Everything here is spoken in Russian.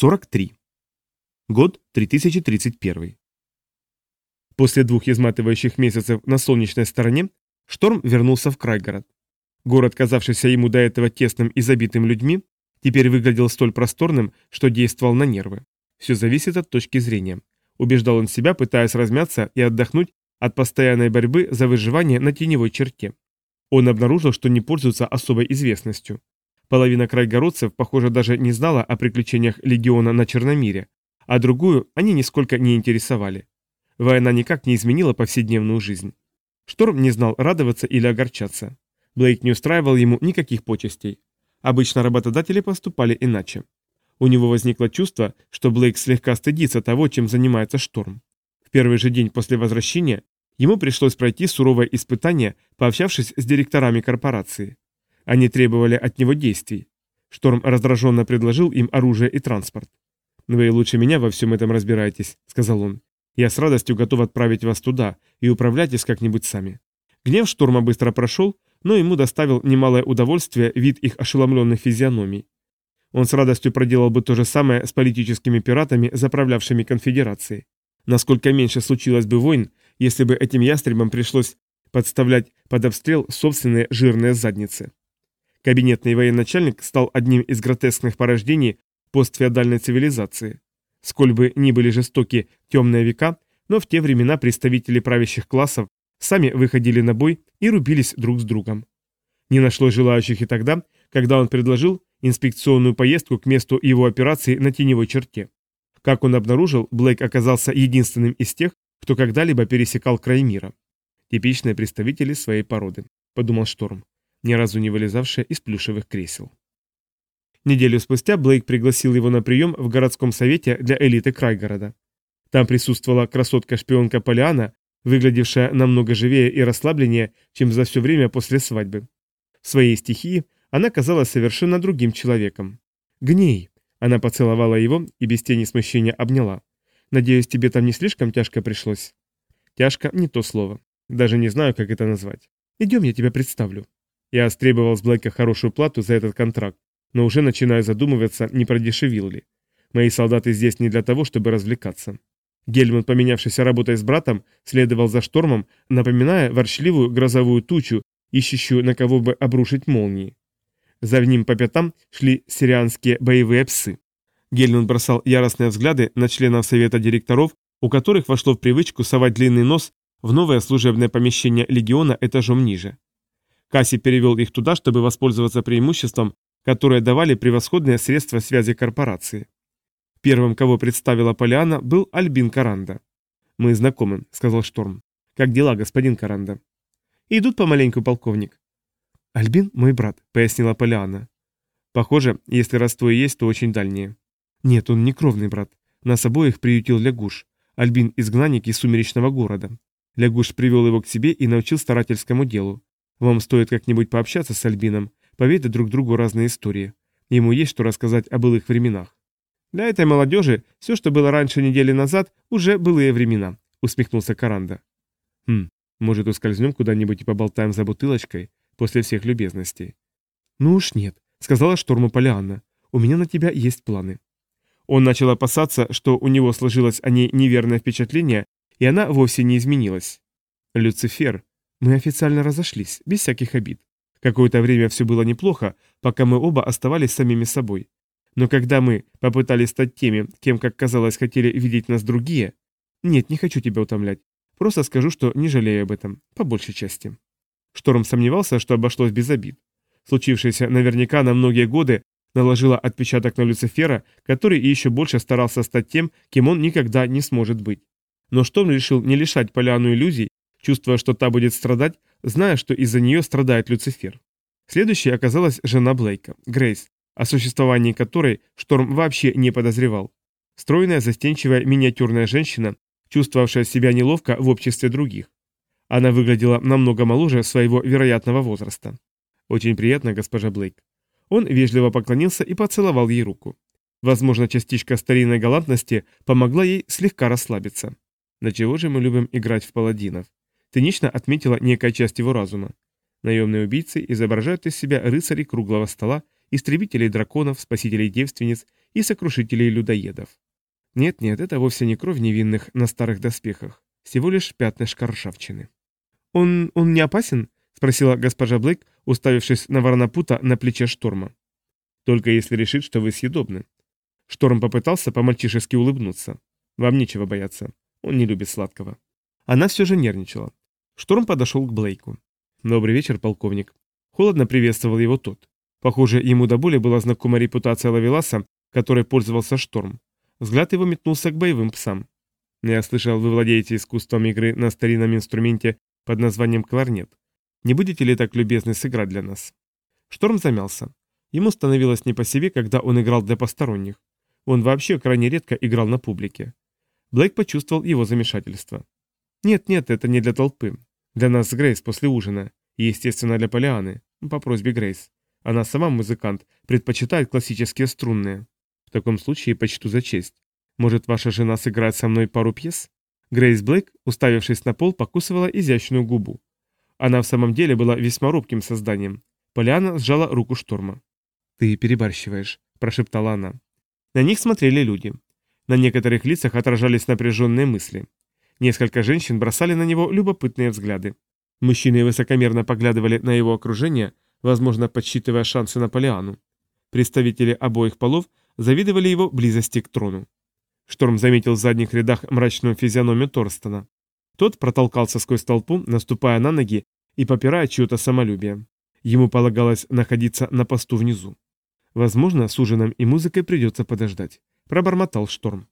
43. Год 3031. После двух изматывающих месяцев на солнечной стороне шторм вернулся в Крайгород. Город, казавшийся ему до этого тесным и забитым людьми, теперь выглядел столь просторным, что действовал на нервы. Все зависит от точки зрения. Убеждал он себя, пытаясь размяться и отдохнуть от постоянной борьбы за выживание на теневой черте. Он обнаружил, что не пользуется особой известностью. Половина крайгородцев, похоже, даже не знала о приключениях легиона на Черномире, а другую они нисколько не интересовали. Война никак не изменила повседневную жизнь. Шторм не знал, радоваться или огорчаться. Блейк не устраивал ему никаких почестей. Обычно работодатели поступали иначе. У него возникло чувство, что Блейк слегка стыдится того, чем занимается Шторм. В первый же день после возвращения ему пришлось пройти суровое испытание, пообщавшись с директорами корпорации. Они требовали от него действий. Шторм раздраженно предложил им оружие и транспорт. «Ну «Вы лучше меня во всем этом разбираетесь», — сказал он. «Я с радостью готов отправить вас туда и управляйтесь как-нибудь сами». Гнев Шторма быстро прошел, но ему доставил немалое удовольствие вид их ошеломленных физиономий. Он с радостью проделал бы то же самое с политическими пиратами, заправлявшими конфедерации. Насколько меньше случилось бы войн, если бы этим ястребам пришлось подставлять под обстрел собственные жирные задницы. Кабинетный военачальник стал одним из гротескных порождений постфеодальной цивилизации. Сколь бы ни были жестоки темные века, но в те времена представители правящих классов сами выходили на бой и рубились друг с другом. Не нашлось желающих и тогда, когда он предложил инспекционную поездку к месту его операции на теневой черте. Как он обнаружил, Блейк оказался единственным из тех, кто когда-либо пересекал край мира. Типичные представители своей породы, подумал Шторм ни разу не вылезавшая из плюшевых кресел. Неделю спустя Блейк пригласил его на прием в городском совете для элиты Крайгорода. Там присутствовала красотка-шпионка Полиана, выглядевшая намного живее и расслабленнее, чем за все время после свадьбы. В своей стихии она казалась совершенно другим человеком. «Гней!» Она поцеловала его и без тени смущения обняла. «Надеюсь, тебе там не слишком тяжко пришлось?» «Тяжко» — не то слово. Даже не знаю, как это назвать. «Идем, я тебя представлю». Я стребовал с Блэка хорошую плату за этот контракт, но уже начинаю задумываться, не продешевил ли. Мои солдаты здесь не для того, чтобы развлекаться. Гельман, поменявшийся работой с братом, следовал за штормом, напоминая ворчливую грозовую тучу, ищущую на кого бы обрушить молнии. За ним по пятам шли сирианские боевые псы. Гельман бросал яростные взгляды на членов совета директоров, у которых вошло в привычку совать длинный нос в новое служебное помещение легиона этажом ниже. Касси перевел их туда, чтобы воспользоваться преимуществом, которое давали превосходные средства связи корпорации. Первым, кого представила Полиана, был Альбин Каранда. «Мы знакомы», — сказал Шторм. «Как дела, господин Каранда?» «Идут помаленьку, полковник». «Альбин — мой брат», — пояснила Полиана. «Похоже, если родство и есть, то очень дальние. «Нет, он не кровный брат. Нас обоих приютил Лягуш. Альбин — изгнанник из сумеречного города. Лягуш привел его к себе и научил старательскому делу. Вам стоит как-нибудь пообщаться с Альбином, поведать друг другу разные истории. Ему есть что рассказать о былых временах. Для этой молодежи все, что было раньше недели назад, уже былые времена, усмехнулся Каранда. Хм, может, ускользнем куда-нибудь и поболтаем за бутылочкой после всех любезностей. Ну уж нет, сказала шторму Полианна. У меня на тебя есть планы. Он начал опасаться, что у него сложилось о ней неверное впечатление, и она вовсе не изменилась. Люцифер, мы официально разошлись, без всяких обид. Какое-то время все было неплохо, пока мы оба оставались самими собой. Но когда мы попытались стать теми, кем, как казалось, хотели видеть нас другие... Нет, не хочу тебя утомлять. Просто скажу, что не жалею об этом, по большей части. Шторм сомневался, что обошлось без обид. Случившееся наверняка на многие годы наложило отпечаток на Люцифера, который еще больше старался стать тем, кем он никогда не сможет быть. Но Шторм решил не лишать Поляну иллюзий чувствуя, что та будет страдать, зная, что из-за нее страдает Люцифер. Следующей оказалась жена Блейка, Грейс, о существовании которой Шторм вообще не подозревал. Стройная, застенчивая, миниатюрная женщина, чувствовавшая себя неловко в обществе других. Она выглядела намного моложе своего вероятного возраста. «Очень приятно, госпожа Блейк». Он вежливо поклонился и поцеловал ей руку. Возможно, частичка старинной галантности помогла ей слегка расслабиться. «На чего же мы любим играть в паладинов?» Тынично отметила некая часть его разума. Наемные убийцы изображают из себя рыцарей круглого стола, истребителей драконов, спасителей девственниц и сокрушителей людоедов. Нет-нет, это вовсе не кровь невинных на старых доспехах, всего лишь пятнышко ржавчины. «Он... он не опасен?» — спросила госпожа Блэк, уставившись на Варнапута на плече Шторма. «Только если решит, что вы съедобны». Шторм попытался по-мальчишески улыбнуться. «Вам нечего бояться. Он не любит сладкого». Она все же нервничала. Шторм подошел к Блейку. «Добрый вечер, полковник». Холодно приветствовал его тот. Похоже, ему до боли была знакома репутация Лавеласа, которой пользовался Шторм. Взгляд его метнулся к боевым псам. «Я слышал, вы владеете искусством игры на старинном инструменте под названием кларнет. Не будете ли так любезны сыграть для нас?» Шторм замялся. Ему становилось не по себе, когда он играл для посторонних. Он вообще крайне редко играл на публике. Блэк почувствовал его замешательство. «Нет-нет, это не для толпы. Для нас с Грейс после ужина, и, естественно, для Полианы, ну, по просьбе Грейс. Она сама музыкант, предпочитает классические струнные. В таком случае почту за честь. Может, ваша жена сыграет со мной пару пьес? Грейс Блэк, уставившись на пол, покусывала изящную губу. Она в самом деле была весьма робким созданием. Поляна сжала руку Шторма. «Ты перебарщиваешь», – прошептала она. На них смотрели люди. На некоторых лицах отражались напряженные мысли. Несколько женщин бросали на него любопытные взгляды. Мужчины высокомерно поглядывали на его окружение, возможно, подсчитывая шансы на Полиану. Представители обоих полов завидовали его близости к трону. Шторм заметил в задних рядах мрачную физиономию Торстона. Тот протолкался сквозь толпу, наступая на ноги и попирая чье-то самолюбие. Ему полагалось находиться на посту внизу. Возможно, с ужином и музыкой придется подождать. Пробормотал Шторм.